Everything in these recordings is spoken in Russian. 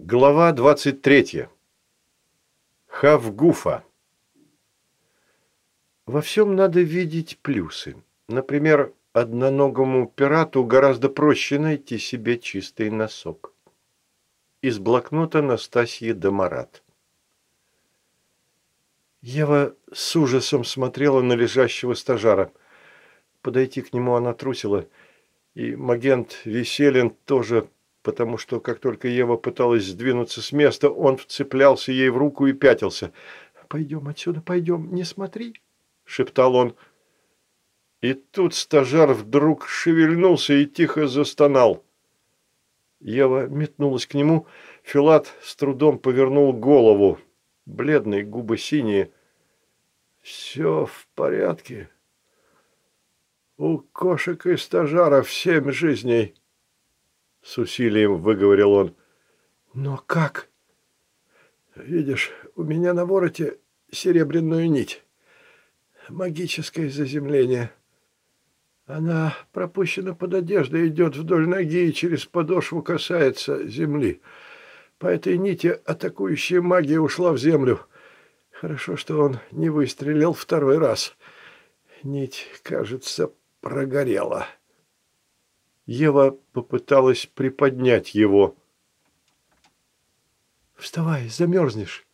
Глава 23. Хавгуфа. Во всем надо видеть плюсы. Например, одноногому пирату гораздо проще найти себе чистый носок. Из блокнота Настасьи Домарат. Ева с ужасом смотрела на лежащего стажара. Подойти к нему она трусила, и Магент Веселин тоже потому что как только Ева пыталась сдвинуться с места, он вцеплялся ей в руку и пятился. «Пойдем отсюда, пойдем, не смотри», – шептал он. И тут стажар вдруг шевельнулся и тихо застонал. Ева метнулась к нему, Филат с трудом повернул голову. Бледные губы синие. «Все в порядке. У кошек и стажаров семь жизней». С усилием выговорил он. «Но как?» «Видишь, у меня на вороте серебряную нить. Магическое заземление. Она пропущена под одеждой, идет вдоль ноги и через подошву касается земли. По этой нити атакующая магия ушла в землю. Хорошо, что он не выстрелил второй раз. Нить, кажется, прогорела». Ева попыталась приподнять его. «Вставай, замерзнешь!»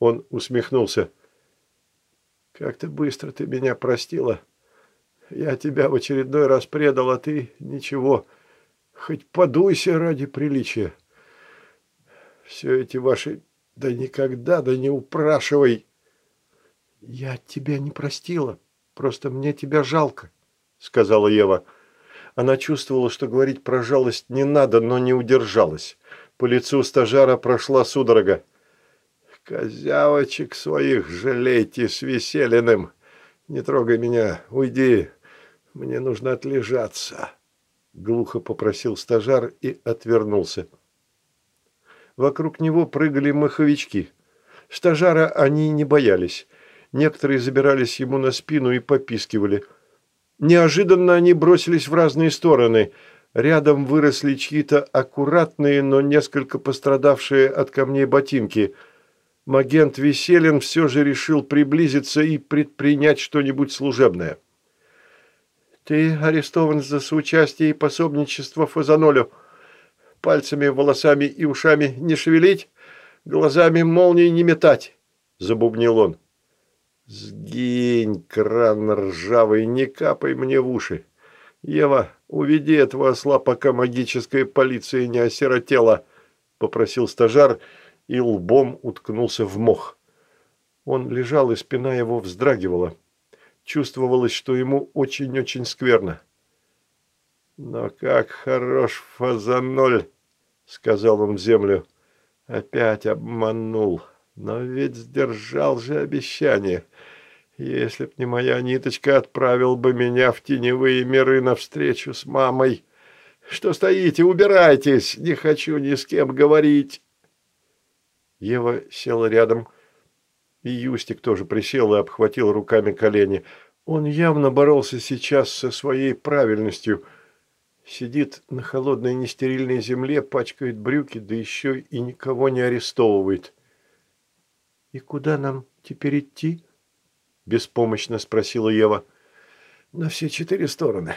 Он усмехнулся. «Как-то быстро ты меня простила. Я тебя в очередной раз предал, а ты ничего. Хоть подуйся ради приличия. Все эти ваши... Да никогда, да не упрашивай!» «Я тебя не простила. Просто мне тебя жалко», — сказала Ева. «Я она чувствовала, что говорить про жалость не надо, но не удержалась. По лицу стажара прошла судорога. «Козявочек своих жалейте с Веселиным! Не трогай меня, уйди, мне нужно отлежаться!» Глухо попросил стажар и отвернулся. Вокруг него прыгали маховички. Стажара они не боялись. Некоторые забирались ему на спину и попискивали – Неожиданно они бросились в разные стороны. Рядом выросли чьи-то аккуратные, но несколько пострадавшие от камней ботинки. Магент Веселин все же решил приблизиться и предпринять что-нибудь служебное. «Ты арестован за соучастие и пособничество Фазанолю. Пальцами, волосами и ушами не шевелить, глазами молнии не метать», – забубнил он. «Сгинь, кран ржавый, не капай мне в уши! Ева, уведи этого осла, пока магическая полиция не осиротела!» – попросил стажар и лбом уткнулся в мох. Он лежал, и спина его вздрагивала. Чувствовалось, что ему очень-очень скверно. «Но как хорош фазаноль!» – сказал он в землю. «Опять обманул!» Но ведь сдержал же обещание. Если б не моя ниточка, отправил бы меня в теневые миры навстречу с мамой. Что стоите, убирайтесь, не хочу ни с кем говорить. Ева села рядом, и Юстик тоже присел и обхватил руками колени. Он явно боролся сейчас со своей правильностью. Сидит на холодной нестерильной земле, пачкает брюки, да еще и никого не арестовывает. «И куда нам теперь идти?» – беспомощно спросила Ева. «На все четыре стороны.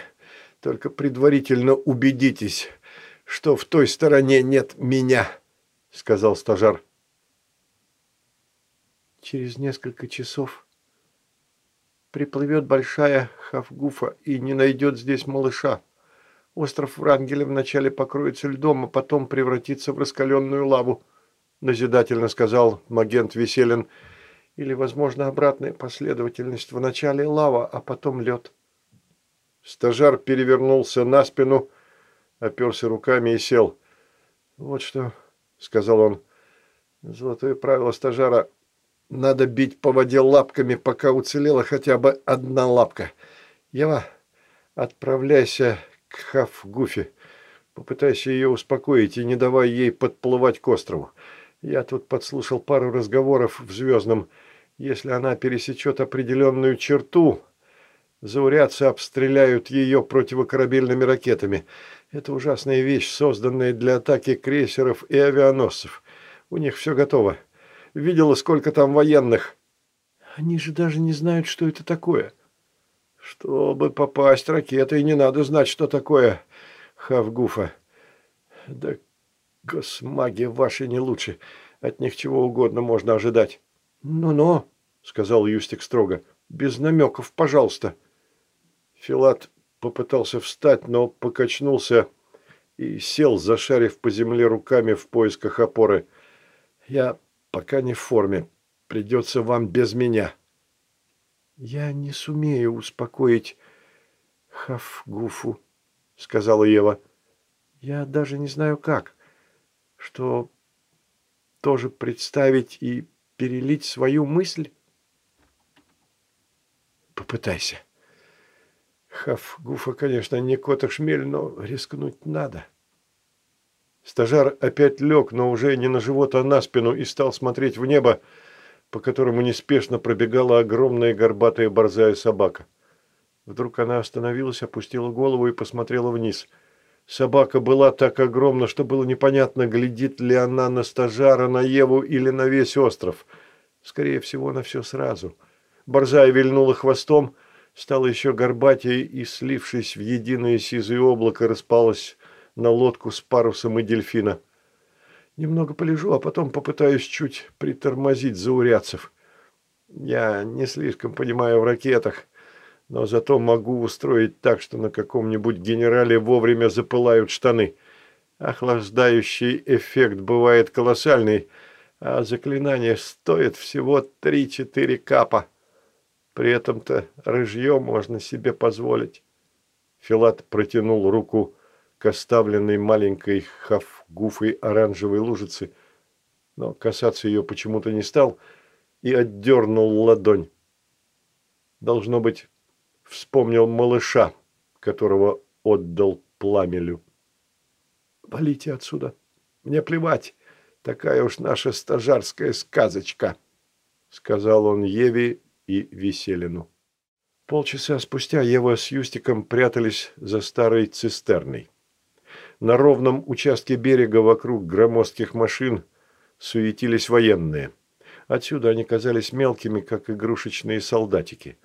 Только предварительно убедитесь, что в той стороне нет меня», – сказал стажар. «Через несколько часов приплывет большая Хавгуфа и не найдет здесь малыша. Остров Врангеля вначале покроется льдом, а потом превратится в раскаленную лаву назидательно сказал Магент Веселин. Или, возможно, обратная последовательность. Вначале лава, а потом лед. Стажар перевернулся на спину, оперся руками и сел. «Вот что», — сказал он, — «золотое правило стажара. Надо бить по воде лапками, пока уцелела хотя бы одна лапка. Ева, отправляйся к Хафгуфе. Попытайся ее успокоить и не давай ей подплывать к острову. Я тут подслушал пару разговоров в «Звездном». Если она пересечет определенную черту, заурядцы обстреляют ее противокорабельными ракетами. Это ужасная вещь, созданная для атаки крейсеров и авианосцев. У них все готово. Видела, сколько там военных. Они же даже не знают, что это такое. Чтобы попасть ракетой, не надо знать, что такое Хавгуфа. Да госмаги ваши не лучше. От них чего угодно можно ожидать. «Ну-ну», — сказал Юстик строго, — «без намеков, пожалуйста». Филат попытался встать, но покачнулся и сел, зашарив по земле руками в поисках опоры. «Я пока не в форме. Придется вам без меня». «Я не сумею успокоить Хафгуфу», — сказала Ева. «Я даже не знаю как. Что тоже представить и перелить свою мысль?» «Попытайся». Хафгуфа, конечно, не кота шмель, но рискнуть надо. Стажар опять лег, но уже не на живот, а на спину, и стал смотреть в небо, по которому неспешно пробегала огромная горбатая борзая собака. Вдруг она остановилась, опустила голову и посмотрела вниз. Собака была так огромна, что было непонятно, глядит ли она на стажара, на Еву или на весь остров. Скорее всего, на все сразу. Борзая вильнула хвостом, стала еще горбатее и, слившись в единое сизое облако, распалась на лодку с парусом и дельфина. Немного полежу, а потом попытаюсь чуть притормозить заурядцев. Я не слишком понимаю в ракетах, но зато могу устроить так, что на каком-нибудь генерале вовремя запылают штаны. Охлаждающий эффект бывает колоссальный, а заклинание стоит всего 3-4 капа. При этом-то рыжье можно себе позволить. Филат протянул руку к оставленной маленькой хафгуфой оранжевой лужице, но касаться ее почему-то не стал и отдернул ладонь. Должно быть, вспомнил малыша, которого отдал пламелю. «Валите отсюда! Мне плевать! Такая уж наша стажарская сказочка!» — сказал он Еве и Веселину. Полчаса спустя Ева с Юстиком прятались за старой цистерной. На ровном участке берега вокруг громоздких машин суетились военные. Отсюда они казались мелкими, как игрушечные солдатики.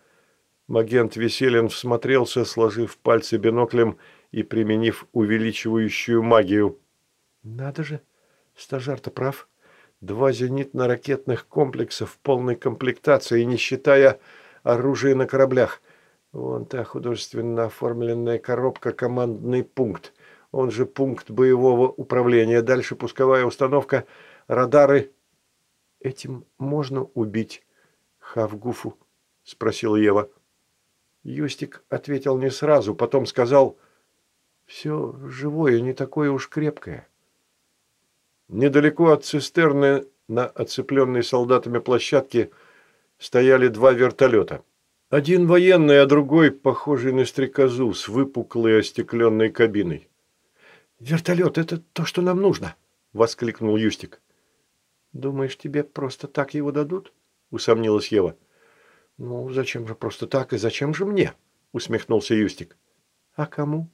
Магент Веселин всмотрелся, сложив пальцы биноклем и применив увеличивающую магию. «Надо же, стажар-то прав. Два зенитно-ракетных комплекса в полной комплектации, не считая оружия на кораблях. Вон та художественно оформленная коробка «Командный пункт» он же пункт боевого управления. Дальше пусковая установка, радары. Этим можно убить Хавгуфу? Спросила Ева. Юстик ответил не сразу, потом сказал, все живое не такое уж крепкое. Недалеко от цистерны на оцепленной солдатами площадке стояли два вертолета. Один военный, а другой, похожий на стрекозу, с выпуклой остекленной кабиной. «Вертолет – это то, что нам нужно!» – воскликнул Юстик. «Думаешь, тебе просто так его дадут?» – усомнилась Ева. «Ну, зачем же просто так и зачем же мне?» – усмехнулся Юстик. «А кому?»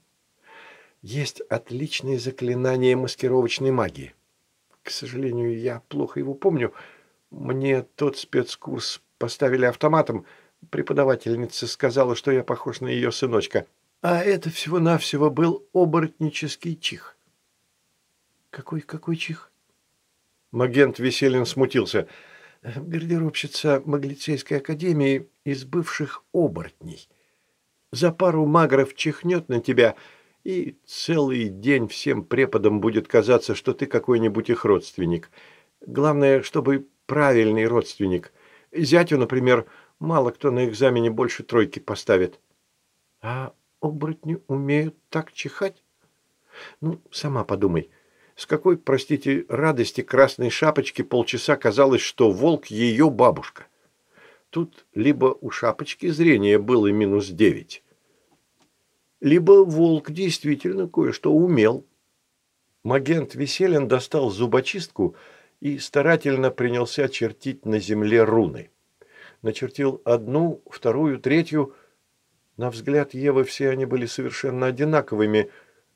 «Есть отличное заклинание маскировочной магии. К сожалению, я плохо его помню. Мне тот спецкурс поставили автоматом. Преподавательница сказала, что я похож на ее сыночка». А это всего-навсего был оборотнический чих. Какой, какой чих? Магент Веселин смутился. Гардеробщица Маглицейской академии из бывших оборотней. За пару магров чихнет на тебя, и целый день всем преподам будет казаться, что ты какой-нибудь их родственник. Главное, чтобы правильный родственник. Зятю, например, мало кто на экзамене больше тройки поставит. А оборотни умеют так чихать? Ну, сама подумай. С какой, простите, радости красной шапочки полчаса казалось, что волк ее бабушка. Тут либо у шапочки зрение было минус девять, либо волк действительно кое-что умел. Магент Веселин достал зубочистку и старательно принялся чертить на земле руны. Начертил одну, вторую, третью – на взгляд Евы все они были совершенно одинаковыми,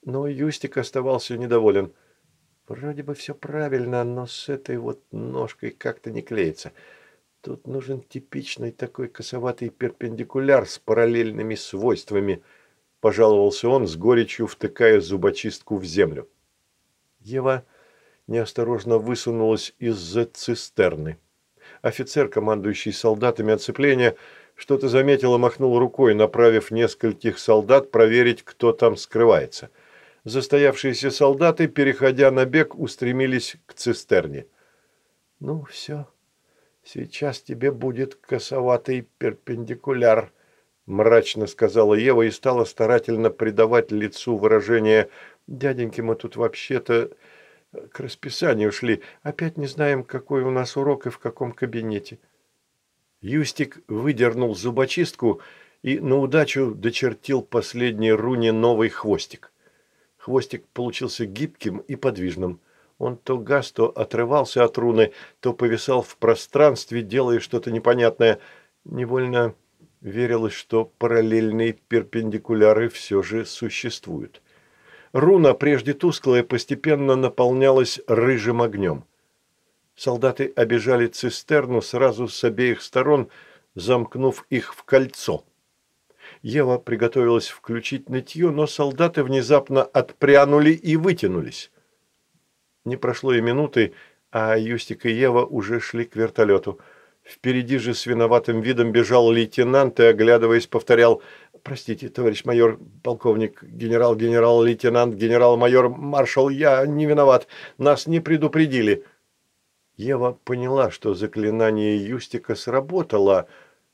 Но Юстик оставался недоволен. Вроде бы все правильно, но с этой вот ножкой как-то не клеится. Тут нужен типичный такой косоватый перпендикуляр с параллельными свойствами, пожаловался он с горечью, втыкая зубочистку в землю. Ева неосторожно высунулась из-за цистерны. Офицер, командующий солдатами оцепления, что-то заметил и махнул рукой, направив нескольких солдат проверить, кто там скрывается. Застоявшиеся солдаты, переходя на бег, устремились к цистерне. «Ну, все, сейчас тебе будет косоватый перпендикуляр», мрачно сказала Ева и стала старательно придавать лицу выражение «Дяденьки, мы тут вообще-то к расписанию шли. Опять не знаем, какой у нас урок и в каком кабинете». Юстик выдернул зубочистку и на удачу дочертил последний руне новый хвостик. Хвостик получился гибким и подвижным. Он то газ, то отрывался от руны, то повисал в пространстве, делая что-то непонятное. Невольно верилось, что параллельные перпендикуляры все же существуют. Руна, прежде тусклая, постепенно наполнялась рыжим огнем. Солдаты обижали цистерну сразу с обеих сторон, замкнув их в кольцо. Ева приготовилась включить нытье, но солдаты внезапно отпрянули и вытянулись. Не прошло и минуты, а Юстик и Ева уже шли к вертолету. Впереди же с виноватым видом бежал лейтенант и, оглядываясь, повторял «Простите, товарищ майор, полковник, генерал, генерал-лейтенант, генерал-майор, маршал, я не виноват, нас не предупредили». Ева поняла, что заклинание Юстика сработало,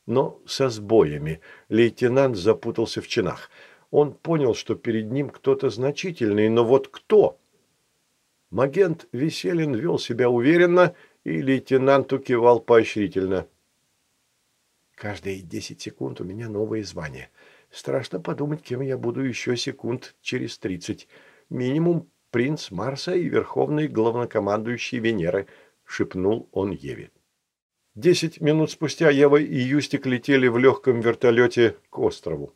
но со сбоями. Лейтенант запутался в чинах. Он понял, что перед ним кто-то значительный, но вот кто? Магент Веселин вел себя уверенно, и лейтенанту кивал поощрительно. «Каждые десять секунд у меня новое звание. Страшно подумать, кем я буду еще секунд через тридцать. Минимум принц Марса и верховный главнокомандующий Венеры», — шепнул он Еве. Десять минут спустя Ева и Юстик летели в легком вертолете к острову.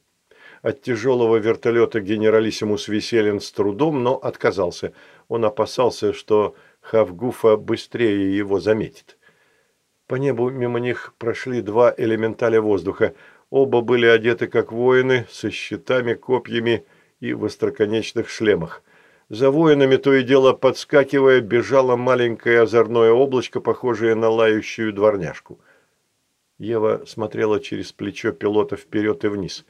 От тяжелого вертолета генералиссимус Веселин с трудом, но отказался. Он опасался, что Хавгуфа быстрее его заметит. По небу мимо них прошли два элементаля воздуха. Оба были одеты как воины, со щитами, копьями и в остроконечных шлемах. За воинами то и дело подскакивая, бежало маленькое озорное облачко, похожее на лающую дворняжку. Ева смотрела через плечо пилота вперед и вниз.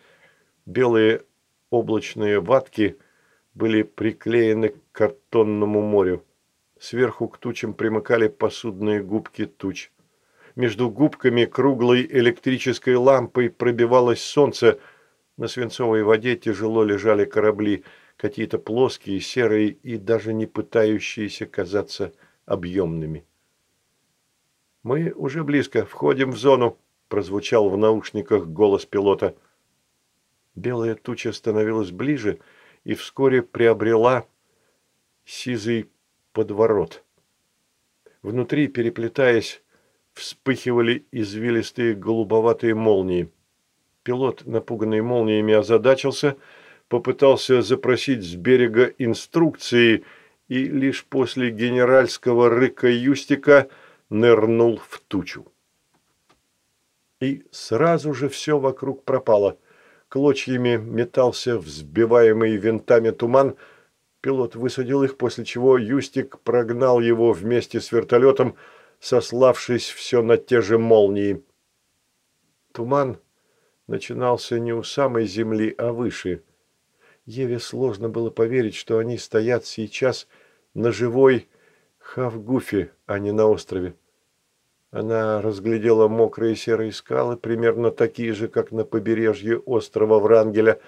Белые облачные ватки были приклеены к картонному морю. Сверху к тучам примыкали посудные губки туч. Между губками круглой электрической лампой пробивалось солнце. На свинцовой воде тяжело лежали корабли – какие-то плоские, серые и даже не пытающиеся казаться объемными. «Мы уже близко, входим в зону», – прозвучал в наушниках голос пилота. Белая туча становилась ближе и вскоре приобрела сизый подворот. Внутри, переплетаясь, вспыхивали извилистые голубоватые молнии. Пилот, напуганный молниями, озадачился – попытался запросить с берега инструкции и лишь после генеральского рыка Юстика нырнул в тучу. И сразу же все вокруг пропало. Клочьями метался взбиваемый винтами туман. Пилот высадил их, после чего Юстик прогнал его вместе с вертолетом, сославшись все на те же молнии. Туман начинался не у самой земли, а выше – Еве сложно было поверить, что они стоят сейчас на живой Хавгуфе, а не на острове. Она разглядела мокрые серые скалы, примерно такие же, как на побережье острова Врангеля,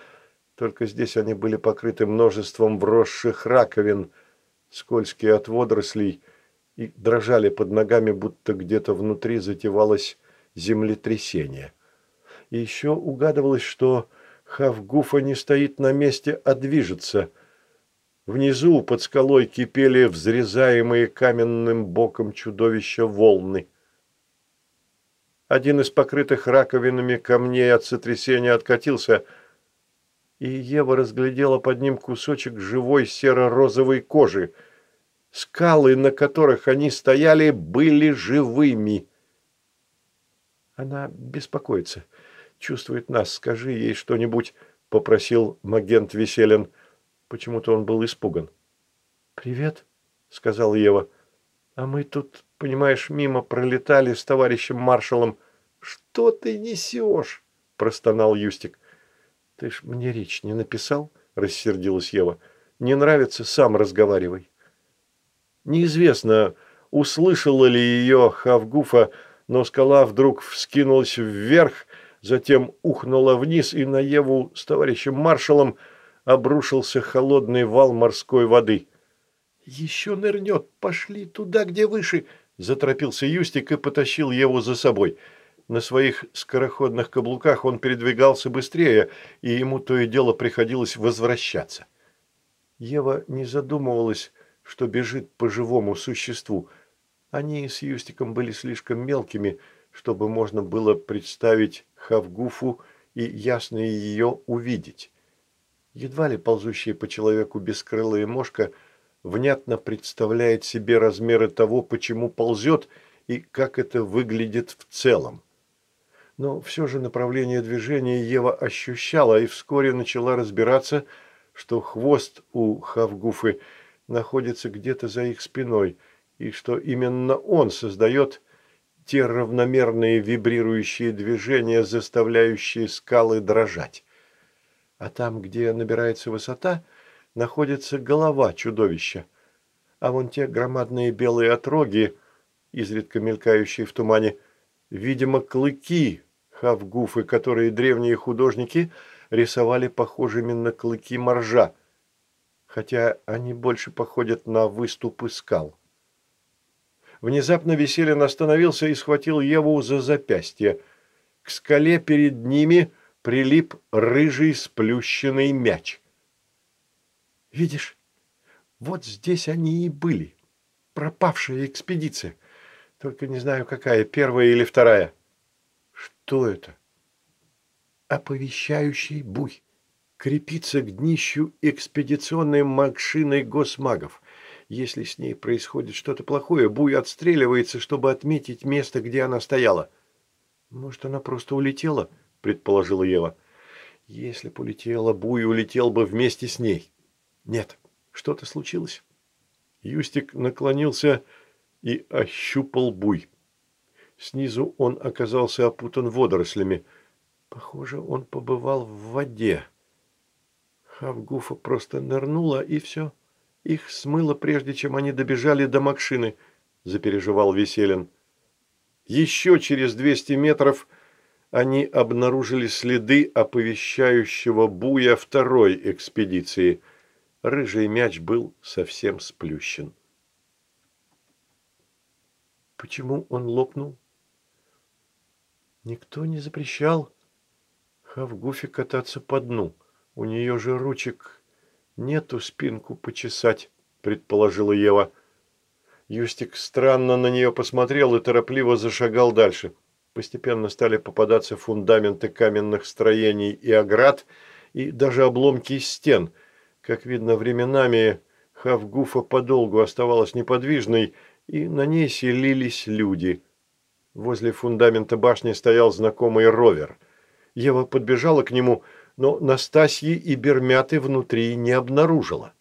только здесь они были покрыты множеством вросших раковин, скользкие от водорослей, и дрожали под ногами, будто где-то внутри затевалось землетрясение. И еще угадывалось, что Хавгуфа не стоит на месте, а движется. Внизу под скалой кипели взрезаемые каменным боком чудовища волны. Один из покрытых раковинами камней от сотрясения откатился. и Ева разглядела под ним кусочек живой серо-розовой кожи. Скалы, на которых они стояли, были живыми. Она беспокоится, чувствует нас. Скажи ей что-нибудь, попросил Магент Веселин. Почему-то он был испуган. «Привет», — сказал Ева. «А мы тут, понимаешь, мимо пролетали с товарищем маршалом». «Что ты несешь?» – простонал Юстик. «Ты ж мне речь не написал?» – рассердилась Ева. «Не нравится, сам разговаривай». Неизвестно, услышала ли ее Хавгуфа, но скала вдруг вскинулась вверх, затем ухнула вниз, и на Еву с товарищем маршалом обрушился холодный вал морской воды. «Еще нырнет! Пошли туда, где выше!» – заторопился Юстик и потащил Еву за собой – на своих скороходных каблуках он передвигался быстрее, и ему то и дело приходилось возвращаться. Ева не задумывалась, что бежит по живому существу. Они с Юстиком были слишком мелкими, чтобы можно было представить Хавгуфу и ясно ее увидеть. Едва ли ползущая по человеку бескрылая мошка внятно представляет себе размеры того, почему ползет и как это выглядит в целом но все же направление движения Ева ощущала и вскоре начала разбираться, что хвост у Хавгуфы находится где-то за их спиной, и что именно он создает те равномерные вибрирующие движения, заставляющие скалы дрожать. А там, где набирается высота, находится голова чудовища. А вон те громадные белые отроги, изредка мелькающие в тумане, видимо, клыки, хавгуфы, которые древние художники рисовали похожими на клыки моржа, хотя они больше походят на выступы скал. Внезапно Веселин остановился и схватил Еву за запястье. К скале перед ними прилип рыжий сплющенный мяч. «Видишь, вот здесь они и были. Пропавшая экспедиция. Только не знаю, какая, первая или вторая». Что это? Оповещающий буй. Крепится к днищу экспедиционной машиной госмагов. Если с ней происходит что-то плохое, буй отстреливается, чтобы отметить место, где она стояла. Может, она просто улетела, предположила Ева. Если бы улетела, буй улетел бы вместе с ней. Нет, что-то случилось. Юстик наклонился и ощупал буй. Снизу он оказался опутан водорослями. Похоже, он побывал в воде. Хавгуфа просто нырнула, и все. Их смыло, прежде чем они добежали до Макшины, запереживал Веселин. Еще через 200 метров они обнаружили следы оповещающего буя второй экспедиции. Рыжий мяч был совсем сплющен. Почему он лопнул? Никто не запрещал Хавгуфе кататься по дну. У нее же ручек нету спинку почесать, предположила Ева. Юстик странно на нее посмотрел и торопливо зашагал дальше. Постепенно стали попадаться фундаменты каменных строений и оград, и даже обломки стен. Как видно, временами Хавгуфа подолгу оставалась неподвижной, и на ней селились люди – Возле фундамента башни стоял знакомый ровер. Ева подбежала к нему, но Настасьи и Бермяты внутри не обнаружила.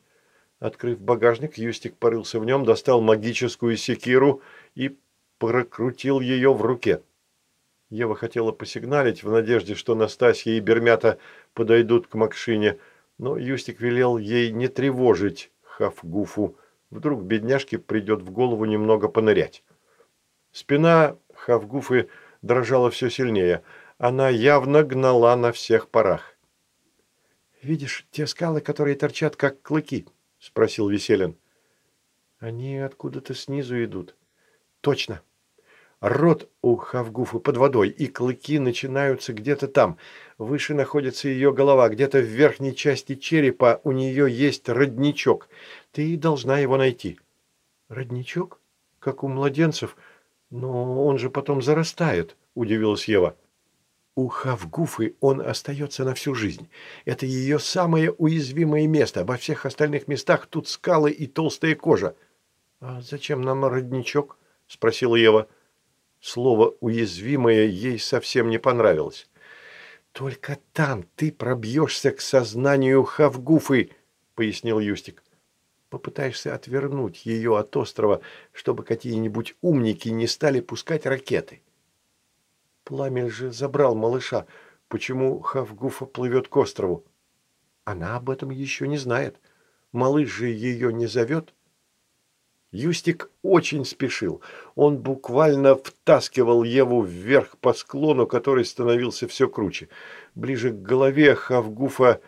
Открыв багажник, Юстик порылся в нем, достал магическую секиру и прокрутил ее в руке. Ева хотела посигналить в надежде, что Настасья и Бермята подойдут к Макшине, но Юстик велел ей не тревожить Хафгуфу. Вдруг бедняжке придет в голову немного понырять. Спина Хавгуфы дрожала все сильнее. Она явно гнала на всех парах. «Видишь те скалы, которые торчат, как клыки?» – спросил Веселин. «Они откуда-то снизу идут». «Точно. Рот у Хавгуфы под водой, и клыки начинаются где-то там. Выше находится ее голова, где-то в верхней части черепа у нее есть родничок. Ты должна его найти». «Родничок? Как у младенцев?» «Но он же потом зарастает», – удивилась Ева. У Хавгуфы он остается на всю жизнь. Это ее самое уязвимое место. Во всех остальных местах тут скалы и толстая кожа. «А зачем нам родничок?» – спросила Ева. Слово «уязвимое» ей совсем не понравилось. «Только там ты пробьешься к сознанию Хавгуфы», – пояснил Юстик. «Попытаешься отвернуть ее от острова, чтобы какие-нибудь умники не стали пускать ракеты». Пламель же забрал малыша. Почему Хавгуфа плывет к острову? Она об этом еще не знает. Малыш же ее не зовет. Юстик очень спешил. Он буквально втаскивал Еву вверх по склону, который становился все круче. Ближе к голове Хавгуфа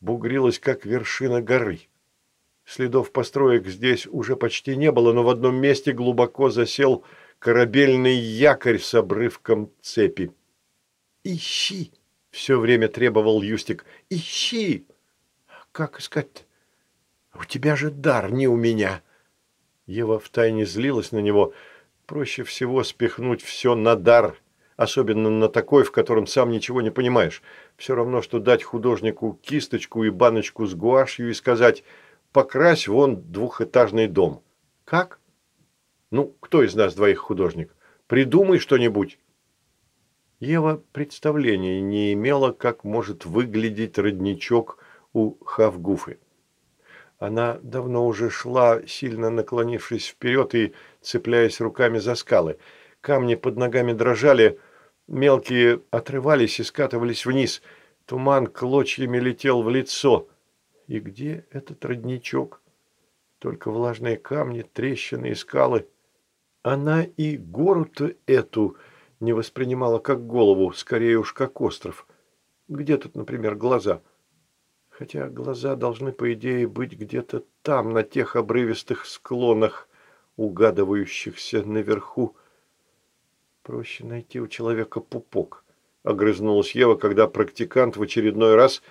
бугрилась, как вершина горы. Следов построек здесь уже почти не было, но в одном месте глубоко засел корабельный якорь с обрывком цепи. «Ищи!» – все время требовал Юстик. «Ищи!» «Как искать У тебя же дар, не у меня!» Ева втайне злилась на него. Проще всего спихнуть все на дар, особенно на такой, в котором сам ничего не понимаешь. Все равно, что дать художнику кисточку и баночку с гуашью и сказать «покрась вон двухэтажный дом». Как? Ну, кто из нас двоих художник? Придумай что-нибудь. Ева представления не имела, как может выглядеть родничок у Хавгуфы. Она давно уже шла, сильно наклонившись вперед и цепляясь руками за скалы. Камни под ногами дрожали, мелкие отрывались и скатывались вниз. Туман клочьями летел в лицо. И где этот родничок? Только влажные камни, трещины и скалы – она и гору-то эту не воспринимала как голову, скорее уж как остров. Где тут, например, глаза? Хотя глаза должны, по идее, быть где-то там, на тех обрывистых склонах, угадывающихся наверху. Проще найти у человека пупок, огрызнулась Ева, когда практикант в очередной раз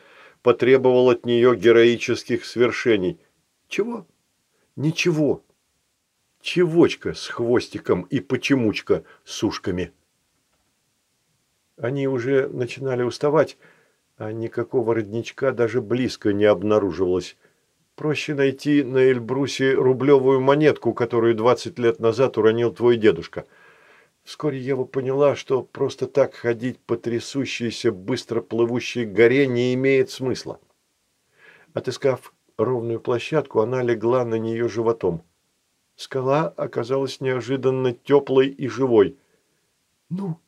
потребовал от нее героических свершений. Чего? Ничего чевочка с хвостиком и почемучка с ушками. Они уже начинали уставать, а никакого родничка даже близко не обнаруживалось. Проще найти на Эльбрусе рублевую монетку, которую 20 лет назад уронил твой дедушка. Вскоре Ева поняла, что просто так ходить по трясущейся, быстро плывущей горе не имеет смысла. Отыскав ровную площадку, она легла на нее животом. Скала оказалась неожиданно теплой и живой. «Ну,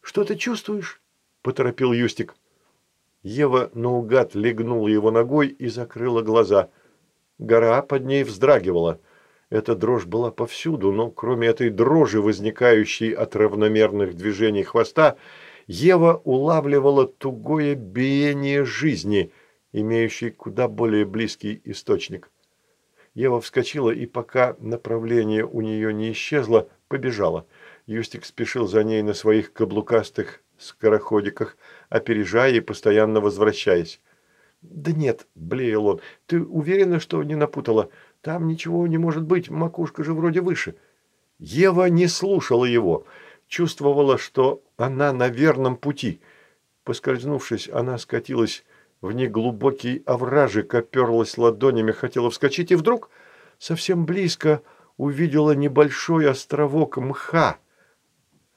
что ты чувствуешь?» – поторопил Юстик. Ева наугад легнула его ногой и закрыла глаза. Гора под ней вздрагивала. Эта дрожь была повсюду, но кроме этой дрожи, возникающей от равномерных движений хвоста, Ева улавливала тугое биение жизни, имеющей куда более близкий источник. Ева вскочила и, пока направление у нее не исчезло, побежала. Юстик спешил за ней на своих каблукастых скороходиках, опережая и постоянно возвращаясь. «Да нет», – блеял он, – «ты уверена, что не напутала? Там ничего не может быть, макушка же вроде выше». Ева не слушала его, чувствовала, что она на верном пути. Поскользнувшись, она скатилась в неглубокий овражек, оперлась ладонями, хотела вскочить, и вдруг совсем близко увидела небольшой островок мха.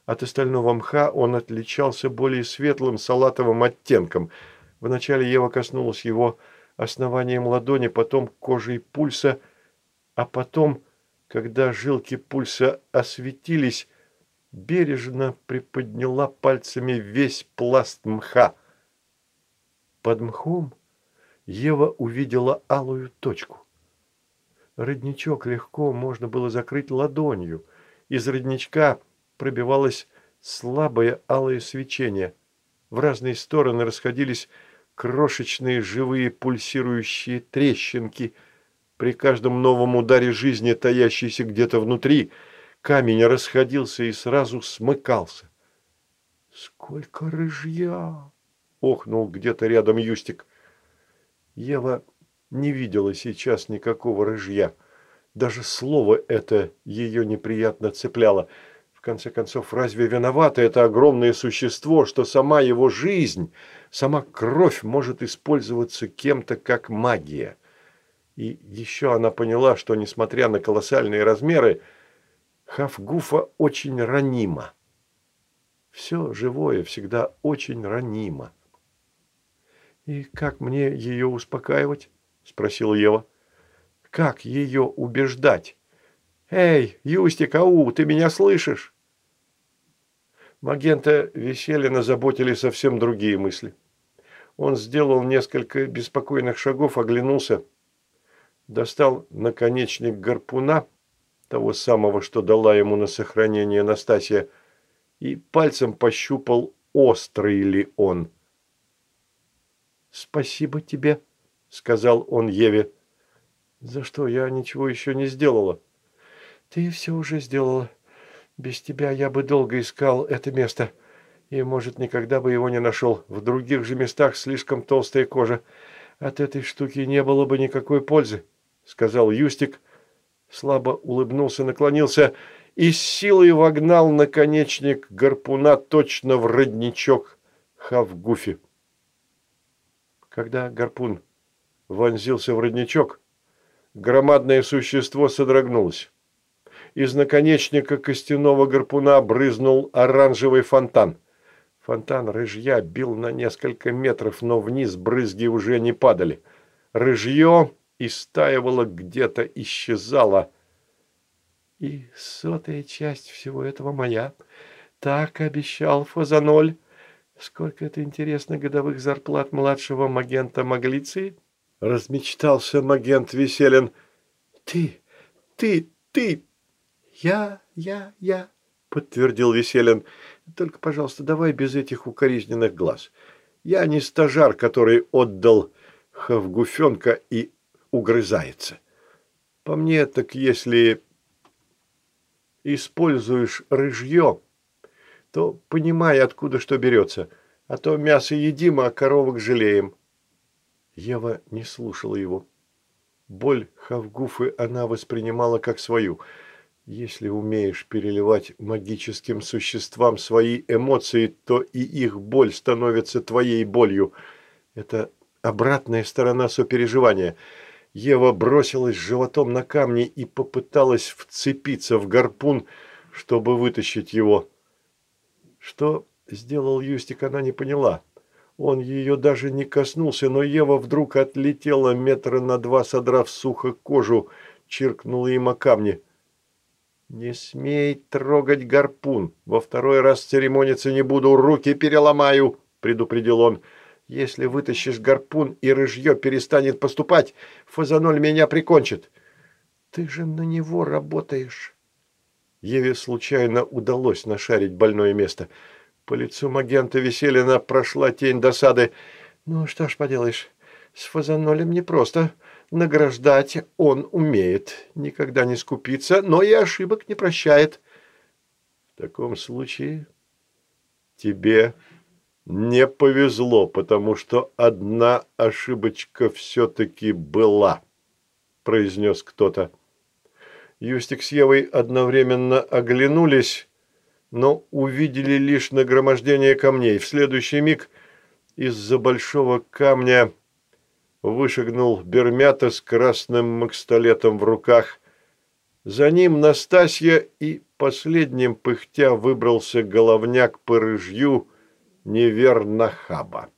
От остального мха он отличался более светлым салатовым оттенком. Вначале Ева коснулась его основанием ладони, потом кожей пульса, а потом, когда жилки пульса осветились, бережно приподняла пальцами весь пласт мха. Под мхом Ева увидела алую точку. Родничок легко можно было закрыть ладонью. Из родничка пробивалось слабое алое свечение. В разные стороны расходились крошечные живые пульсирующие трещинки. При каждом новом ударе жизни, таящейся где-то внутри, камень расходился и сразу смыкался. «Сколько рыжья!» охнул где-то рядом Юстик. Ева не видела сейчас никакого рыжья. Даже слово это ее неприятно цепляло. В конце концов, разве виновато это огромное существо, что сама его жизнь, сама кровь может использоваться кем-то как магия? И еще она поняла, что, несмотря на колоссальные размеры, Хафгуфа очень ранима. Все живое всегда очень ранимо. «И как мне ее успокаивать?» – спросила Ева. «Как ее убеждать? Эй, Юстик, ау, ты меня слышишь?» Магента Веселина заботили совсем другие мысли. Он сделал несколько беспокойных шагов, оглянулся, достал наконечник гарпуна, того самого, что дала ему на сохранение Настасья, и пальцем пощупал, острый ли он. «Спасибо тебе», — сказал он Еве. «За что? Я ничего еще не сделала». «Ты все уже сделала. Без тебя я бы долго искал это место, и, может, никогда бы его не нашел. В других же местах слишком толстая кожа. От этой штуки не было бы никакой пользы», — сказал Юстик. Слабо улыбнулся, наклонился и с силой вогнал наконечник гарпуна точно в родничок Хавгуфи. Когда гарпун вонзился в родничок, громадное существо содрогнулось. Из наконечника костяного гарпуна брызнул оранжевый фонтан. Фонтан рыжья бил на несколько метров, но вниз брызги уже не падали. Рыжье истаивало где-то, исчезало. И сотая часть всего этого моя. Так обещал Фазаноль. Сколько это, интересно, годовых зарплат младшего магента Маглиции? Размечтался магент Веселин. Ты, ты, ты, «Я, я, я», — подтвердил Веселин. «Только, пожалуйста, давай без этих укоризненных глаз. Я не стажар, который отдал Хавгуфенка и угрызается. По мне, так если используешь рыжье, то понимай, откуда что берется, а то мясо едим, а коровок жалеем». Ева не слушала его. Боль Хавгуфы она воспринимала как свою – если умеешь переливать магическим существам свои эмоции, то и их боль становится твоей болью. Это обратная сторона сопереживания. Ева бросилась животом на камни и попыталась вцепиться в гарпун, чтобы вытащить его. Что сделал Юстик, она не поняла. Он ее даже не коснулся, но Ева вдруг отлетела метра на два, содрав сухо кожу, чиркнула им о камни – «Не смей трогать гарпун. Во второй раз церемониться не буду, руки переломаю», – предупредил он. «Если вытащишь гарпун и рыжье перестанет поступать, Фазаноль меня прикончит». «Ты же на него работаешь». Еве случайно удалось нашарить больное место. По лицу агента Веселина прошла тень досады. «Ну, что ж поделаешь, с Фазанолем непросто. Награждать он умеет, никогда не скупится, но и ошибок не прощает. В таком случае тебе не повезло, потому что одна ошибочка все-таки была, произнес кто-то. Юстик с Евой одновременно оглянулись, но увидели лишь нагромождение камней. В следующий миг из-за большого камня вышагнул Бермята с красным макстолетом в руках. За ним Настасья и последним пыхтя выбрался головняк по рыжью неверно хаба.